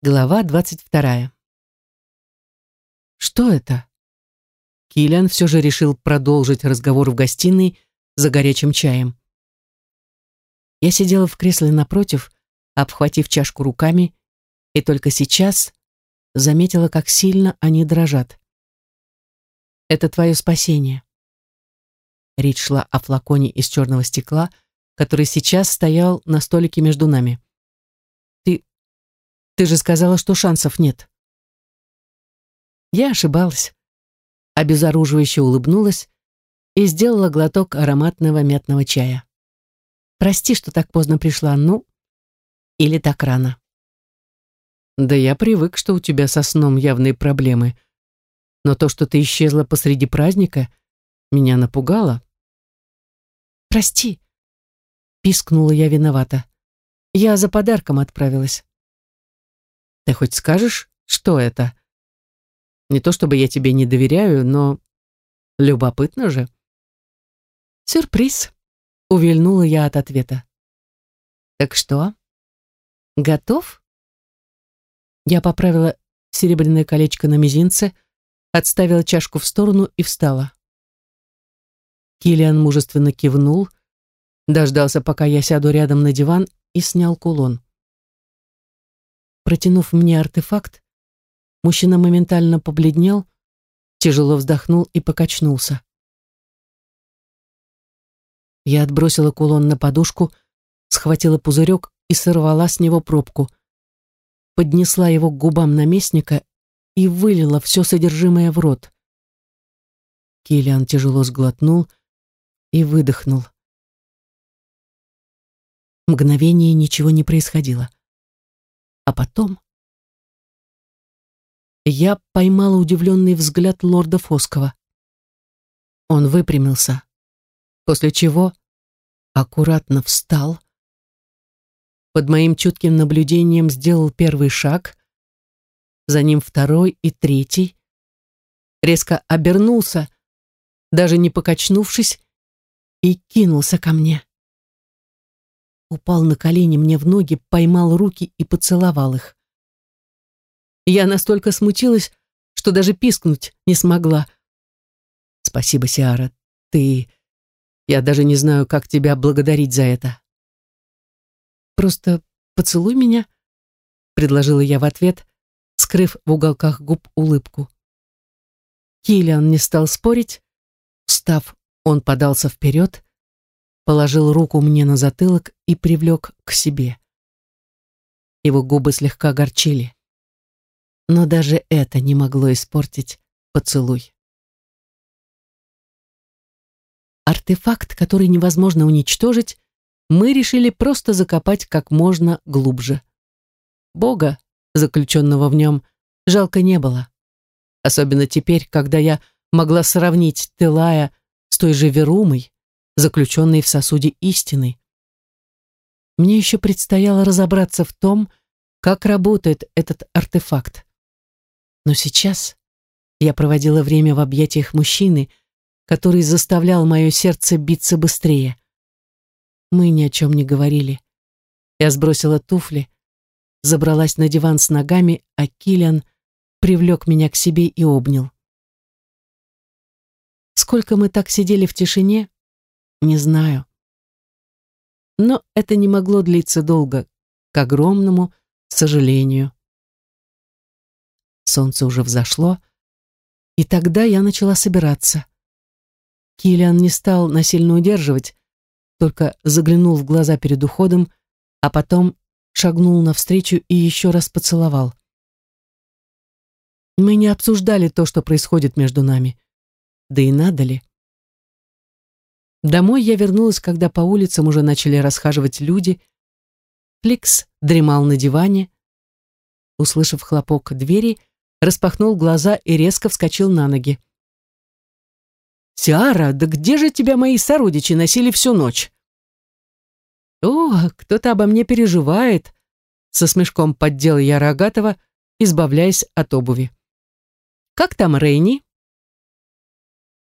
Глава 22. Что это? Киллиан все же решил продолжить разговор в гостиной за горячим чаем. Я сидела в кресле напротив, обхватив чашку руками, и только сейчас заметила, как сильно они дрожат. Это твое спасение. Речь шла о флаконе из черного стекла, который сейчас стоял на столике между нами. Ты же сказала, что шансов нет. Я ошибалась. Обезоруживающе улыбнулась и сделала глоток ароматного мятного чая. Прости, что так поздно пришла, ну, или так рано. Да я привык, что у тебя со сном явные проблемы. Но то, что ты исчезла посреди праздника, меня напугало. Прости, пискнула я виновата. Я за подарком отправилась. Ты хоть скажешь, что это? Не то чтобы я тебе не доверяю, но любопытно же. Сюрприз, увильнула я от ответа. Так что? Готов? Я поправила серебряное колечко на мизинце, отставила чашку в сторону и встала. Килиан мужественно кивнул, дождался, пока я сяду рядом на диван, и снял кулон. Протянув мне артефакт, мужчина моментально побледнел, тяжело вздохнул и покачнулся. Я отбросила кулон на подушку, схватила пузырек и сорвала с него пробку. Поднесла его к губам наместника и вылила все содержимое в рот. Киллиан тяжело сглотнул и выдохнул. Мгновение ничего не происходило. А потом... Я поймала удивленный взгляд лорда Фоскова. Он выпрямился, после чего аккуратно встал, под моим чутким наблюдением сделал первый шаг, за ним второй и третий, резко обернулся, даже не покачнувшись, и кинулся ко мне упал на колени мне в ноги, поймал руки и поцеловал их. Я настолько смутилась, что даже пискнуть не смогла. «Спасибо, Сиара, ты... Я даже не знаю, как тебя благодарить за это». «Просто поцелуй меня», — предложила я в ответ, скрыв в уголках губ улыбку. Киллиан не стал спорить. Встав, он подался вперед, положил руку мне на затылок и привлек к себе. Его губы слегка горчили. Но даже это не могло испортить поцелуй. Артефакт, который невозможно уничтожить, мы решили просто закопать как можно глубже. Бога, заключенного в нем, жалко не было. Особенно теперь, когда я могла сравнить Тылая с той же Верумой, заключенный в сосуде истины. Мне еще предстояло разобраться в том, как работает этот артефакт. Но сейчас я проводила время в объятиях мужчины, который заставлял мое сердце биться быстрее. Мы ни о чем не говорили. Я сбросила туфли, забралась на диван с ногами, а Киллиан привлек меня к себе и обнял. Сколько мы так сидели в тишине, не знаю. Но это не могло длиться долго, к огромному сожалению. Солнце уже взошло, и тогда я начала собираться. Киллиан не стал насильно удерживать, только заглянул в глаза перед уходом, а потом шагнул навстречу и еще раз поцеловал. Мы не обсуждали то, что происходит между нами. Да и надо ли? Домой я вернулась, когда по улицам уже начали расхаживать люди. Фликс дремал на диване. Услышав хлопок двери, распахнул глаза и резко вскочил на ноги. «Сиара, да где же тебя мои сородичи носили всю ночь?» «О, кто-то обо мне переживает», — со смешком поддел я Рогатова, избавляясь от обуви. «Как там Рейни?»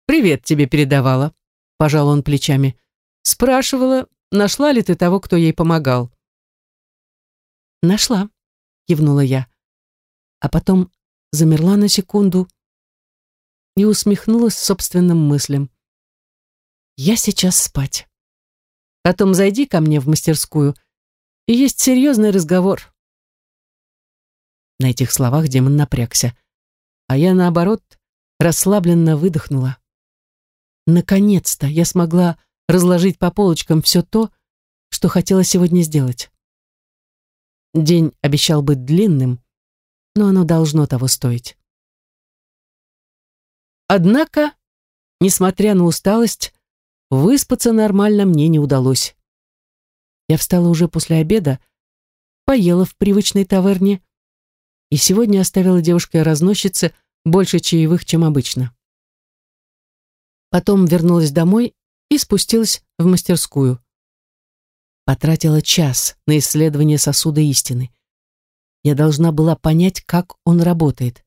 «Привет тебе передавала», пожал он плечами. Спрашивала, нашла ли ты того, кто ей помогал. Нашла, кивнула я. А потом замерла на секунду и усмехнулась собственным мыслям. Я сейчас спать. А потом зайди ко мне в мастерскую, и есть серьезный разговор. На этих словах демон напрягся, а я, наоборот, расслабленно выдохнула. Наконец-то я смогла разложить по полочкам все то, что хотела сегодня сделать. День обещал быть длинным, но оно должно того стоить. Однако, несмотря на усталость, выспаться нормально мне не удалось. Я встала уже после обеда, поела в привычной таверне и сегодня оставила девушке-разносчице больше чаевых, чем обычно потом вернулась домой и спустилась в мастерскую. Потратила час на исследование сосуда истины. Я должна была понять, как он работает.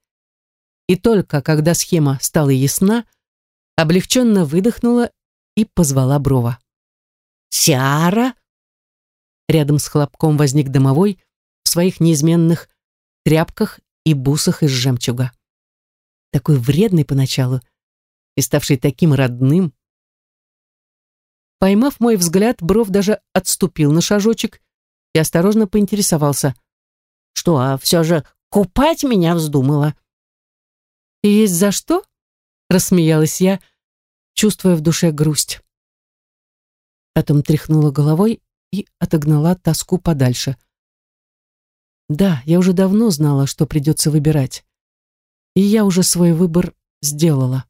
И только когда схема стала ясна, облегченно выдохнула и позвала Брова. «Сиара!» Рядом с хлопком возник домовой в своих неизменных тряпках и бусах из жемчуга. Такой вредный поначалу — и ставший таким родным. Поймав мой взгляд, Бров даже отступил на шажочек и осторожно поинтересовался. «Что, а все же купать меня вздумала?» «И есть за что?» — рассмеялась я, чувствуя в душе грусть. Потом тряхнула головой и отогнала тоску подальше. Да, я уже давно знала, что придется выбирать. И я уже свой выбор сделала.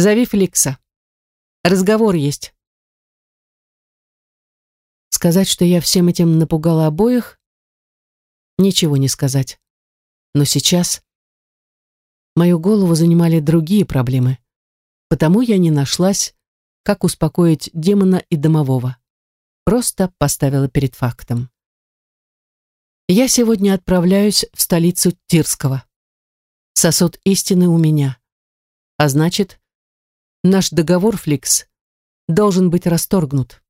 Зови Фликса. Разговор есть. Сказать, что я всем этим напугала обоих, ничего не сказать. Но сейчас мою голову занимали другие проблемы. Потому я не нашлась, как успокоить демона и домового. Просто поставила перед фактом. Я сегодня отправляюсь в столицу Тирского. Сосуд истины у меня. А значит, Наш договор, Фликс, должен быть расторгнут.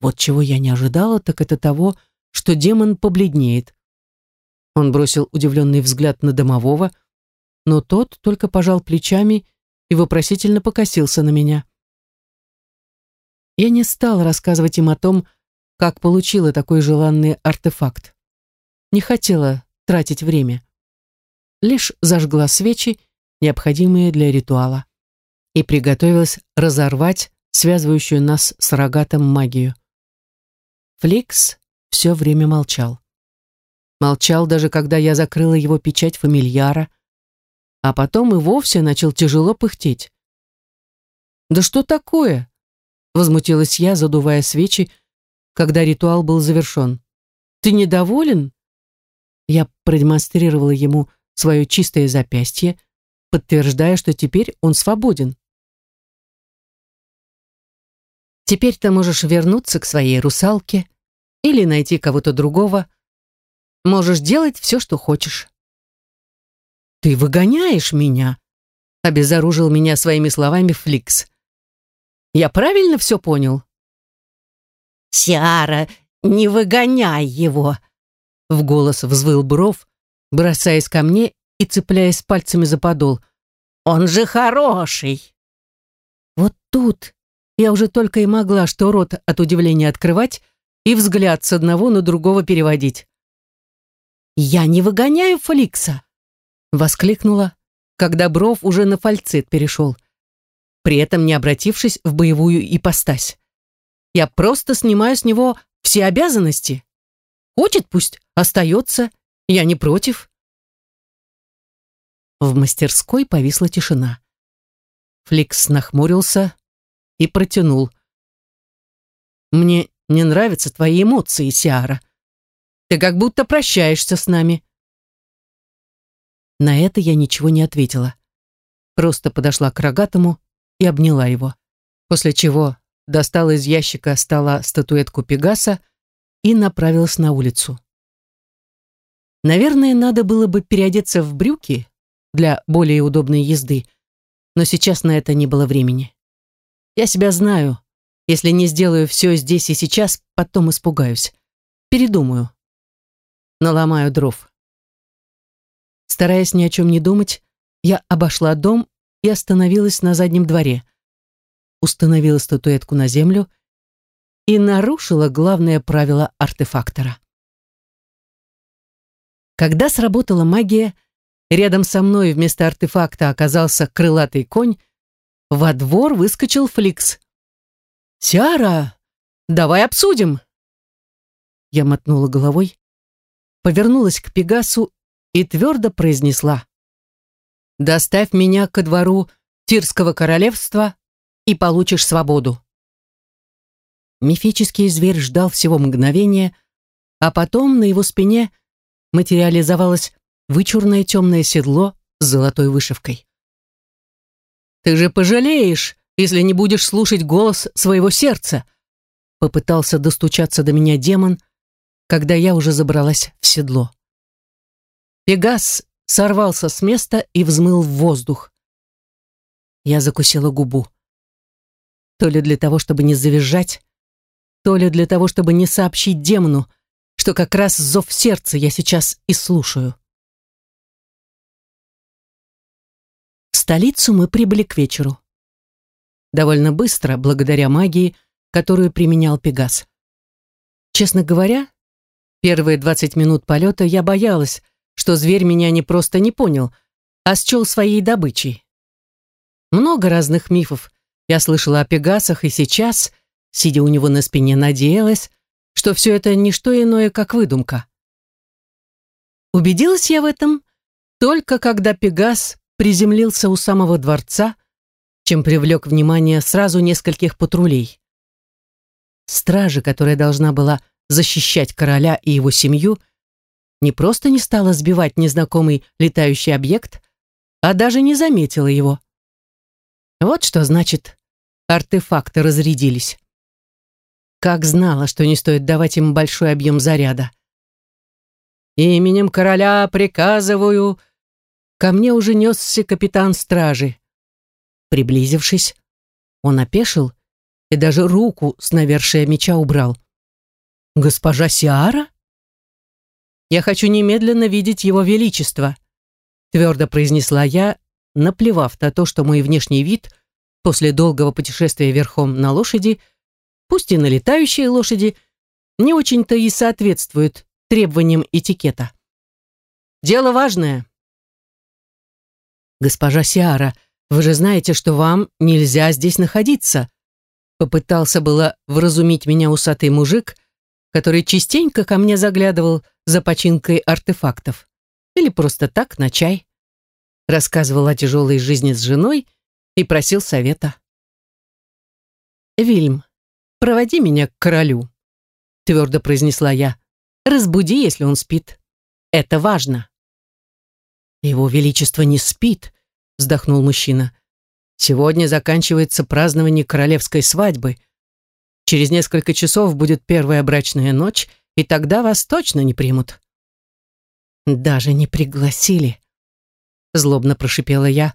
Вот чего я не ожидала, так это того, что демон побледнеет. Он бросил удивленный взгляд на домового, но тот только пожал плечами и вопросительно покосился на меня. Я не стал рассказывать им о том, как получила такой желанный артефакт. Не хотела тратить время. Лишь зажгла свечи необходимые для ритуала, и приготовилась разорвать связывающую нас с рогатом магию. Фликс все время молчал. Молчал даже, когда я закрыла его печать фамильяра, а потом и вовсе начал тяжело пыхтеть. «Да что такое?» — возмутилась я, задувая свечи, когда ритуал был завершен. «Ты недоволен?» Я продемонстрировала ему свое чистое запястье, подтверждая, что теперь он свободен. Теперь ты можешь вернуться к своей русалке или найти кого-то другого. Можешь делать все, что хочешь. «Ты выгоняешь меня!» — обезоружил меня своими словами Фликс. «Я правильно все понял?» «Сиара, не выгоняй его!» — в голос взвыл Бров, бросаясь ко мне и цепляясь пальцами за подол. «Он же хороший!» Вот тут я уже только и могла что рот от удивления открывать и взгляд с одного на другого переводить. «Я не выгоняю Фликса!» — воскликнула, когда Бров уже на фальцет перешел, при этом не обратившись в боевую ипостась. «Я просто снимаю с него все обязанности. Хочет пусть остается, я не против». В мастерской повисла тишина. Фликс нахмурился и протянул. «Мне не нравятся твои эмоции, Сиара. Ты как будто прощаешься с нами». На это я ничего не ответила. Просто подошла к рогатому и обняла его, после чего достала из ящика стола статуэтку Пегаса и направилась на улицу. Наверное, надо было бы переодеться в брюки для более удобной езды, но сейчас на это не было времени. Я себя знаю. Если не сделаю все здесь и сейчас, потом испугаюсь. Передумаю. Наломаю дров. Стараясь ни о чем не думать, я обошла дом и остановилась на заднем дворе. Установила статуэтку на землю и нарушила главное правило артефактора. Когда сработала магия, Рядом со мной вместо артефакта оказался крылатый конь. Во двор выскочил Фликс. «Сиара, давай обсудим!» Я мотнула головой, повернулась к Пегасу и твердо произнесла. «Доставь меня ко двору Тирского королевства и получишь свободу». Мифический зверь ждал всего мгновения, а потом на его спине материализовалась вычурное темное седло с золотой вышивкой. «Ты же пожалеешь, если не будешь слушать голос своего сердца!» Попытался достучаться до меня демон, когда я уже забралась в седло. Пегас сорвался с места и взмыл в воздух. Я закусила губу. То ли для того, чтобы не завизжать, то ли для того, чтобы не сообщить демону, что как раз зов сердца я сейчас и слушаю. столицу мы прибыли к вечеру. Довольно быстро, благодаря магии, которую применял Пегас. Честно говоря, первые 20 минут полета я боялась, что зверь меня не просто не понял, а счел своей добычей. Много разных мифов я слышала о Пегасах и сейчас, сидя у него на спине, надеялась, что все это не что иное, как выдумка. Убедилась я в этом только когда Пегас приземлился у самого дворца, чем привлек внимание сразу нескольких патрулей. Стража, которая должна была защищать короля и его семью, не просто не стала сбивать незнакомый летающий объект, а даже не заметила его. Вот что значит, артефакты разрядились. Как знала, что не стоит давать им большой объем заряда. «Именем короля приказываю Ко мне уже несся капитан стражи. Приблизившись, он опешил и даже руку с навершия меча убрал. «Госпожа Сиара?» «Я хочу немедленно видеть его величество», твердо произнесла я, наплевав на то, что мой внешний вид после долгого путешествия верхом на лошади, пусть и на летающей лошади, не очень-то и соответствует требованиям этикета. «Дело важное. «Госпожа Сиара, вы же знаете, что вам нельзя здесь находиться!» Попытался было вразумить меня усатый мужик, который частенько ко мне заглядывал за починкой артефактов. Или просто так, на чай. Рассказывал о тяжелой жизни с женой и просил совета. «Вильм, проводи меня к королю», — твердо произнесла я. «Разбуди, если он спит. Это важно». «Его Величество не спит», — вздохнул мужчина. «Сегодня заканчивается празднование королевской свадьбы. Через несколько часов будет первая брачная ночь, и тогда вас точно не примут». «Даже не пригласили», — злобно прошипела я,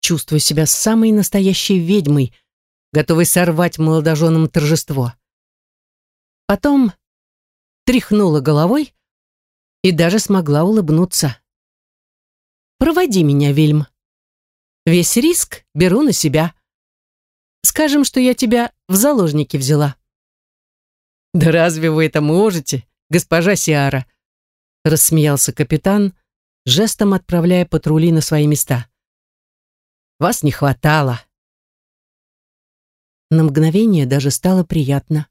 Чувствую себя самой настоящей ведьмой, готовой сорвать молодоженам торжество. Потом тряхнула головой и даже смогла улыбнуться. Проводи меня, Вильм. Весь риск беру на себя. Скажем, что я тебя в заложники взяла». «Да разве вы это можете, госпожа Сиара?» рассмеялся капитан, жестом отправляя патрули на свои места. «Вас не хватало». На мгновение даже стало приятно.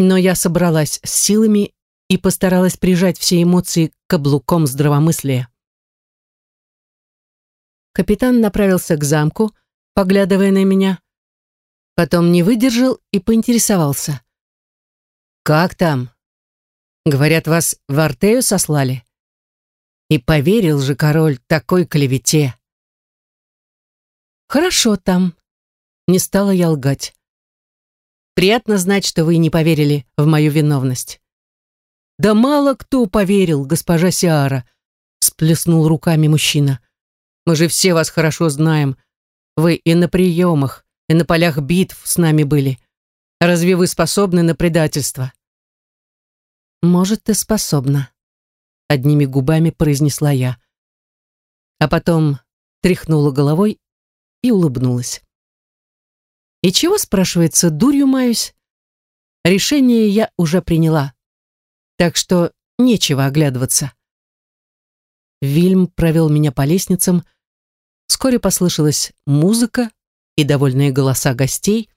Но я собралась с силами и постаралась прижать все эмоции каблуком здравомыслия. Капитан направился к замку, поглядывая на меня. Потом не выдержал и поинтересовался. «Как там?» «Говорят, вас в Артею сослали?» «И поверил же король такой клевете!» «Хорошо там», — не стала я лгать. «Приятно знать, что вы не поверили в мою виновность». «Да мало кто поверил, госпожа Сиара», — сплеснул руками мужчина. Мы же все вас хорошо знаем. Вы и на приемах, и на полях битв с нами были. Разве вы способны на предательство?» «Может, ты способна», — одними губами произнесла я. А потом тряхнула головой и улыбнулась. «И чего, спрашивается, дурью маюсь? Решение я уже приняла, так что нечего оглядываться». Вильм провел меня по лестницам. Вскоре послышалась музыка и довольные голоса гостей.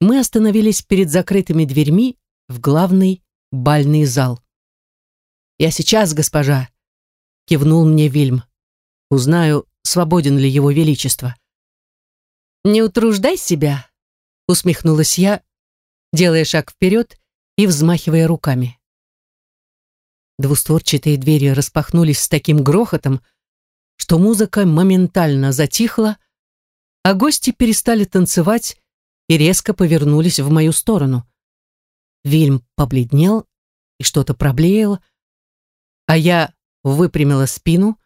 Мы остановились перед закрытыми дверьми в главный бальный зал. «Я сейчас, госпожа!» — кивнул мне Вильм. «Узнаю, свободен ли его величество». «Не утруждай себя!» — усмехнулась я, делая шаг вперед и взмахивая руками. Двустворчатые двери распахнулись с таким грохотом, что музыка моментально затихла, а гости перестали танцевать и резко повернулись в мою сторону. Вильм побледнел и что-то проблеял, а я выпрямила спину,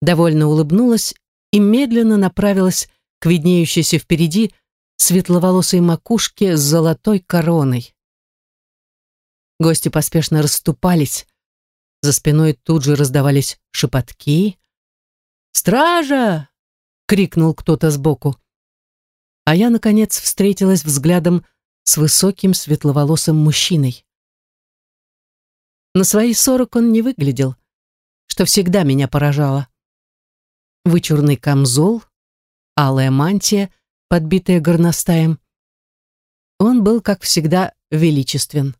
довольно улыбнулась и медленно направилась к виднеющейся впереди светловолосой макушке с золотой короной. Гости поспешно расступались, за спиной тут же раздавались шепотки. «Стража!» — крикнул кто-то сбоку. А я, наконец, встретилась взглядом с высоким светловолосым мужчиной. На свои сорок он не выглядел, что всегда меня поражало. Вычурный камзол, алая мантия, подбитая горностаем. Он был, как всегда, величествен.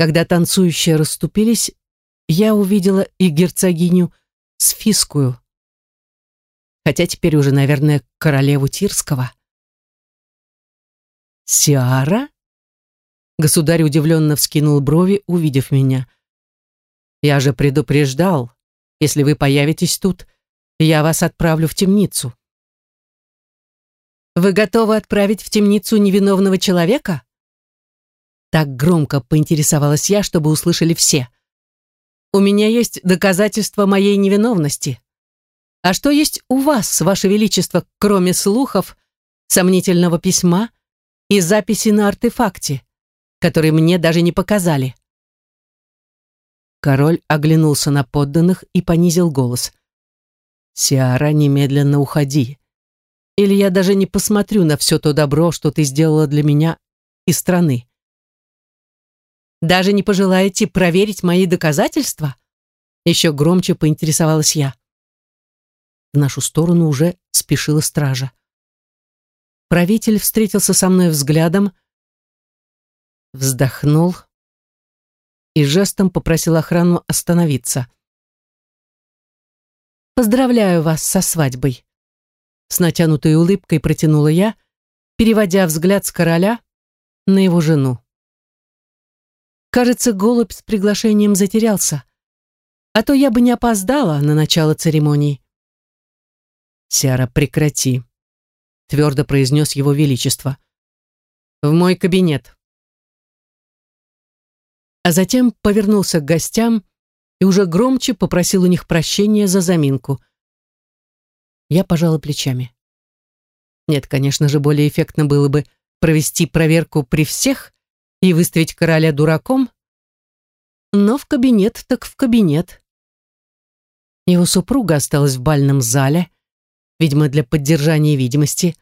Когда танцующие расступились, я увидела и герцогиню Сфискую, хотя теперь уже, наверное, королеву Тирского. «Сиара?» Государь удивленно вскинул брови, увидев меня. «Я же предупреждал, если вы появитесь тут, я вас отправлю в темницу». «Вы готовы отправить в темницу невиновного человека?» Так громко поинтересовалась я, чтобы услышали все. «У меня есть доказательства моей невиновности. А что есть у вас, Ваше Величество, кроме слухов, сомнительного письма и записи на артефакте, которые мне даже не показали?» Король оглянулся на подданных и понизил голос. «Сиара, немедленно уходи. Или я даже не посмотрю на все то добро, что ты сделала для меня и страны». Даже не пожелаете проверить мои доказательства? Еще громче поинтересовалась я. В нашу сторону уже спешила стража. Правитель встретился со мной взглядом, вздохнул и жестом попросил охрану остановиться. «Поздравляю вас со свадьбой!» С натянутой улыбкой протянула я, переводя взгляд с короля на его жену. Кажется, голубь с приглашением затерялся. А то я бы не опоздала на начало церемонии. Сиара, прекрати», — твердо произнес его величество. «В мой кабинет». А затем повернулся к гостям и уже громче попросил у них прощения за заминку. Я пожала плечами. Нет, конечно же, более эффектно было бы провести проверку при всех — и выставить короля дураком. Но в кабинет так в кабинет. Его супруга осталась в бальном зале, видимо, для поддержания видимости,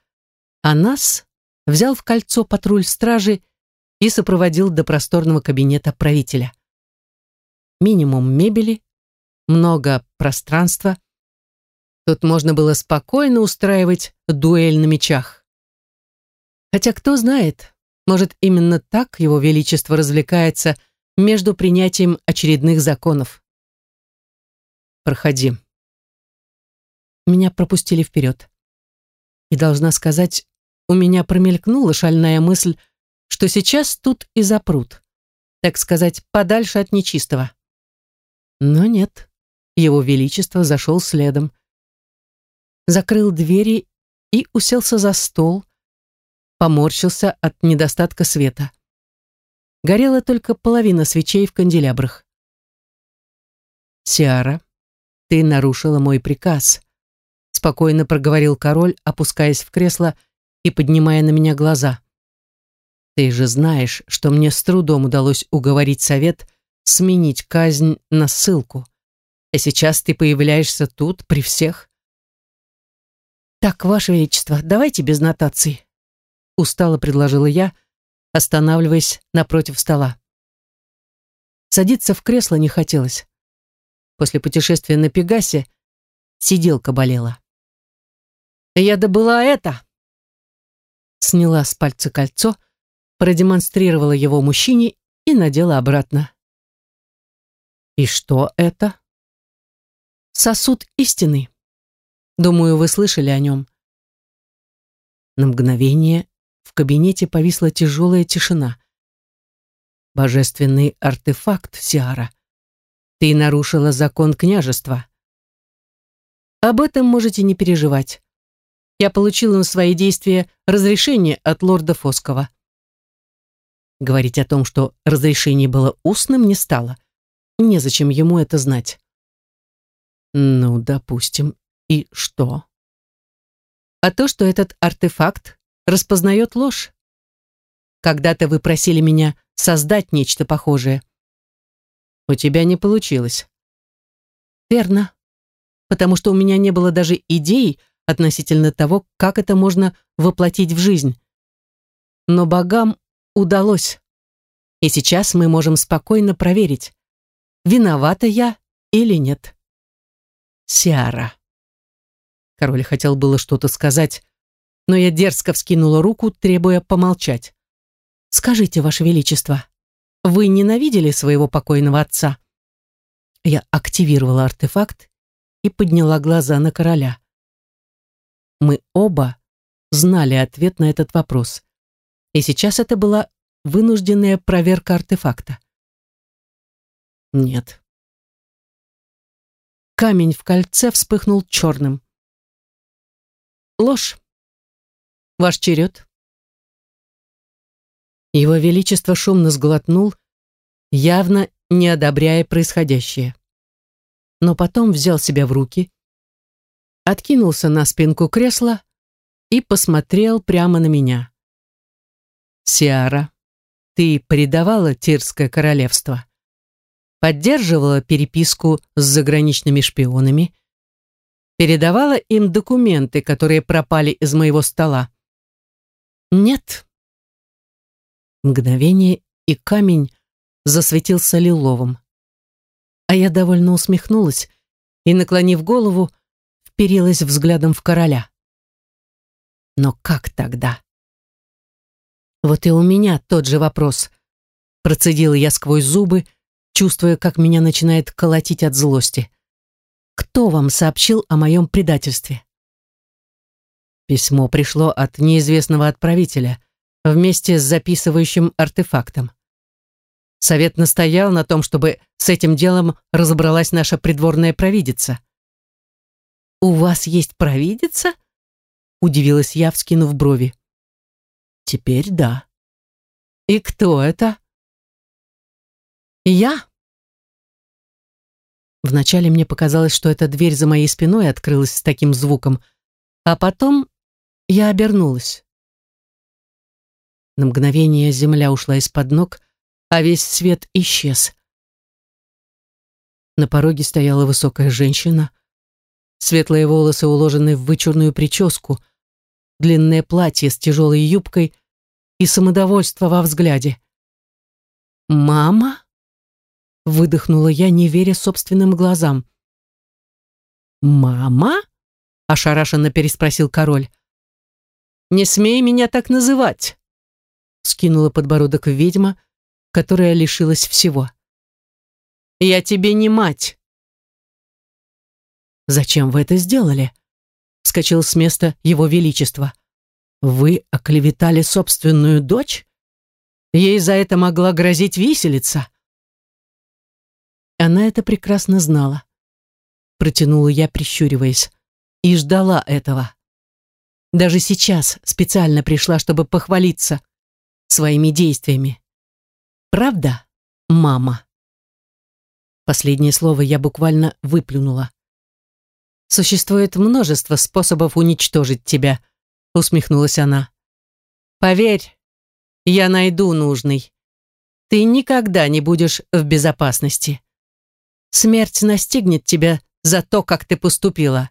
а нас взял в кольцо патруль стражи и сопроводил до просторного кабинета правителя. Минимум мебели, много пространства. Тут можно было спокойно устраивать дуэль на мечах. Хотя кто знает, может, именно так его величество развлекается между принятием очередных законов. Проходи. Меня пропустили вперед. И должна сказать, у меня промелькнула шальная мысль, что сейчас тут и запрут. Так сказать, подальше от нечистого. Но нет, его величество зашел следом. Закрыл двери и уселся за стол, поморщился от недостатка света. Горела только половина свечей в канделябрах. «Сиара, ты нарушила мой приказ», — спокойно проговорил король, опускаясь в кресло и поднимая на меня глаза. «Ты же знаешь, что мне с трудом удалось уговорить совет сменить казнь на ссылку. А сейчас ты появляешься тут, при всех». «Так, Ваше Величество, давайте без нотаций», устало предложила я, останавливаясь напротив стола. Садиться в кресло не хотелось. После путешествия на Пегасе сиделка болела. «Я добыла это!» Сняла с пальца кольцо, продемонстрировала его мужчине и надела обратно. «И что это?» «Сосуд истины. Думаю, вы слышали о нем». На мгновение в кабинете повисла тяжелая тишина. «Божественный артефакт, Сиара. Ты нарушила закон княжества». «Об этом можете не переживать. Я получила на свои действия разрешение от лорда Фоскова». Говорить о том, что разрешение было устным, не стало. Незачем ему это знать. «Ну, допустим. И что?» «А то, что этот артефакт распознает ложь. Когда-то вы просили меня создать нечто похожее. У тебя не получилось. Верно. Потому что у меня не было даже идей относительно того, как это можно воплотить в жизнь. Но богам удалось. И сейчас мы можем спокойно проверить, виновата я или нет. Сиара. Король хотел было что-то сказать, но я дерзко вскинула руку, требуя помолчать. «Скажите, Ваше Величество, вы ненавидели своего покойного отца?» Я активировала артефакт и подняла глаза на короля. Мы оба знали ответ на этот вопрос. И сейчас это была вынужденная проверка артефакта. Нет. Камень в кольце вспыхнул черным. Ложь. Ваш черед. Его Величество шумно сглотнул, явно не одобряя происходящее. Но потом взял себя в руки, откинулся на спинку кресла и посмотрел прямо на меня. «Сиара, ты предавала Тирское королевство, поддерживала переписку с заграничными шпионами, передавала им документы, которые пропали из моего стола. «Нет». Мгновение, и камень засветился лиловым. А я довольно усмехнулась и, наклонив голову, вперилась взглядом в короля. «Но как тогда?» «Вот и у меня тот же вопрос», — процедила я сквозь зубы, чувствуя, как меня начинает колотить от злости. «Кто вам сообщил о моем предательстве?» Письмо пришло от неизвестного отправителя вместе с записывающим артефактом. Совет настоял на том, чтобы с этим делом разобралась наша придворная провидица. «У вас есть провидица?» — удивилась я, вскинув брови. «Теперь да». «И кто это?» «Я?» Вначале мне показалось, что эта дверь за моей спиной открылась с таким звуком, а потом я обернулась. На мгновение земля ушла из-под ног, а весь свет исчез. На пороге стояла высокая женщина. Светлые волосы уложены в вычурную прическу, длинное платье с тяжелой юбкой и самодовольство во взгляде. «Мама?» — выдохнула я, не веря собственным глазам. «Мама?» — ошарашенно переспросил король. Не смей меня так называть!» Скинула подбородок ведьма, которая лишилась всего. «Я тебе не мать!» «Зачем вы это сделали?» Вскочил с места его величество. «Вы оклеветали собственную дочь? Ей за это могла грозить виселица!» Она это прекрасно знала. Протянула я, прищуриваясь, и ждала этого. Даже сейчас специально пришла, чтобы похвалиться своими действиями. Правда, мама? Последнее слово я буквально выплюнула. «Существует множество способов уничтожить тебя», — усмехнулась она. «Поверь, я найду нужный. Ты никогда не будешь в безопасности. Смерть настигнет тебя за то, как ты поступила.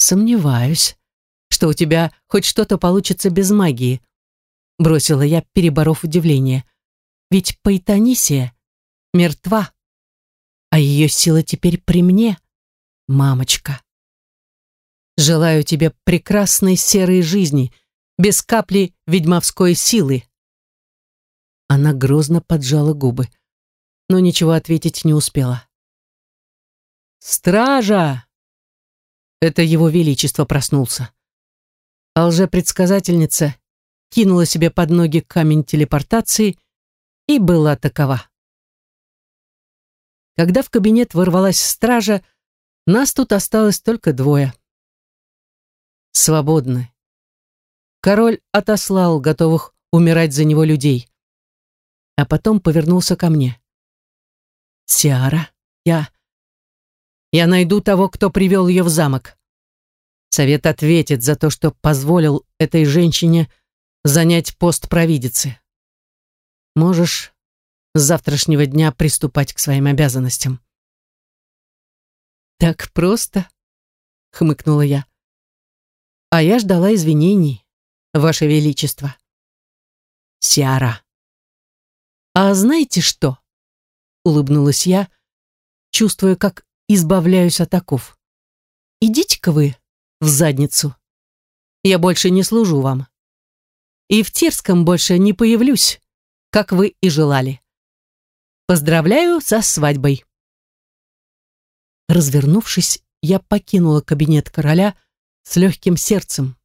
«Сомневаюсь, что у тебя хоть что-то получится без магии», бросила я, переборов удивление. «Ведь Пайтанисия мертва, а ее сила теперь при мне, мамочка. Желаю тебе прекрасной серой жизни, без капли ведьмовской силы». Она грозно поджала губы, но ничего ответить не успела. «Стража!» Это его величество проснулся. А лжепредсказательница кинула себе под ноги камень телепортации и была такова. Когда в кабинет ворвалась стража, нас тут осталось только двое. Свободны. Король отослал готовых умирать за него людей. А потом повернулся ко мне. «Сиара, я...» Я найду того, кто привел ее в замок. Совет ответит за то, что позволил этой женщине занять пост провидицы. Можешь с завтрашнего дня приступать к своим обязанностям. «Так просто?» — хмыкнула я. «А я ждала извинений, Ваше Величество». «Сиара». «А знаете что?» — улыбнулась я, чувствуя, как избавляюсь от оков. Идите-ка вы в задницу. Я больше не служу вам. И в Терском больше не появлюсь, как вы и желали. Поздравляю со свадьбой. Развернувшись, я покинула кабинет короля с легким сердцем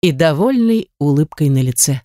и довольной улыбкой на лице.